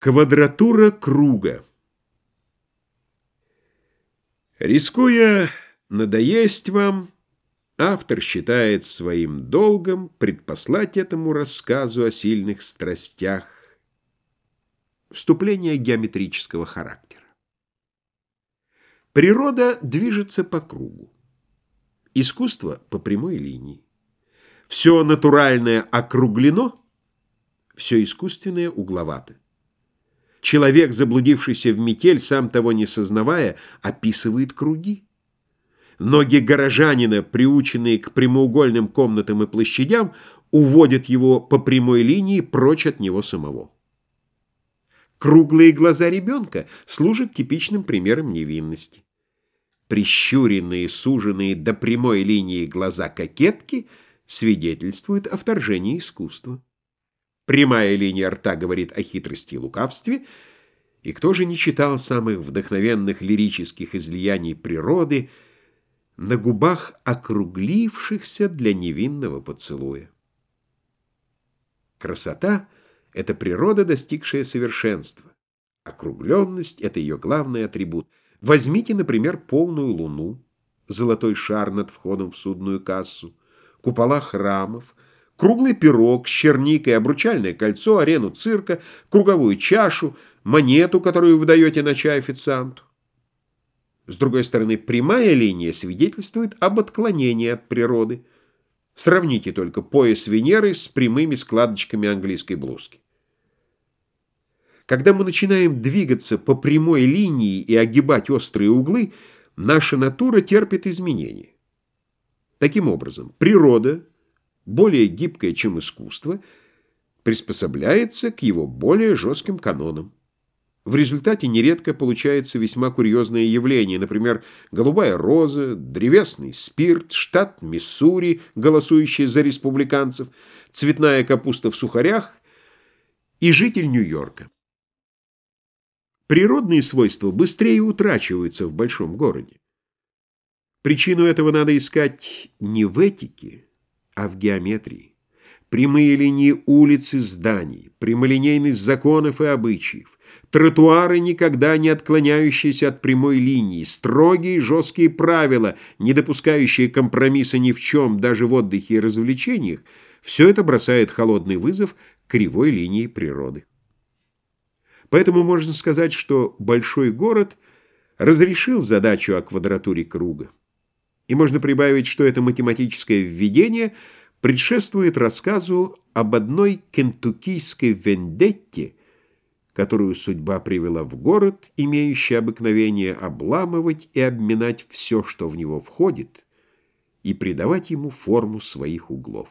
Квадратура круга Рискуя надоесть вам, автор считает своим долгом предпослать этому рассказу о сильных страстях вступление геометрического характера. Природа движется по кругу, искусство — по прямой линии. Все натуральное округлено, все искусственное угловато. Человек, заблудившийся в метель, сам того не сознавая, описывает круги. Ноги горожанина, приученные к прямоугольным комнатам и площадям, уводят его по прямой линии прочь от него самого. Круглые глаза ребенка служат типичным примером невинности. Прищуренные, суженные до прямой линии глаза кокетки свидетельствуют о вторжении искусства. Прямая линия рта говорит о хитрости и лукавстве, и кто же не читал самых вдохновенных лирических излияний природы на губах округлившихся для невинного поцелуя? Красота — это природа, достигшая совершенства. Округленность — это ее главный атрибут. Возьмите, например, полную луну, золотой шар над входом в судную кассу, купола храмов — круглый пирог с черникой, обручальное кольцо, арену цирка, круговую чашу, монету, которую вы даете на чай официанту. С другой стороны, прямая линия свидетельствует об отклонении от природы. Сравните только пояс Венеры с прямыми складочками английской блузки. Когда мы начинаем двигаться по прямой линии и огибать острые углы, наша натура терпит изменения. Таким образом, природа – более гибкое, чем искусство, приспособляется к его более жестким канонам. В результате нередко получается весьма курьезное явление, например, голубая роза, древесный спирт, штат Миссури, голосующий за республиканцев, цветная капуста в сухарях и житель Нью-Йорка. Природные свойства быстрее утрачиваются в большом городе. Причину этого надо искать не в этике, а в геометрии. Прямые линии улиц и зданий, прямолинейность законов и обычаев, тротуары, никогда не отклоняющиеся от прямой линии, строгие жесткие правила, не допускающие компромисса ни в чем, даже в отдыхе и развлечениях, все это бросает холодный вызов кривой линии природы. Поэтому можно сказать, что большой город разрешил задачу о квадратуре круга. И можно прибавить, что это математическое введение предшествует рассказу об одной кентуккийской вендетте, которую судьба привела в город, имеющий обыкновение обламывать и обминать все, что в него входит, и придавать ему форму своих углов.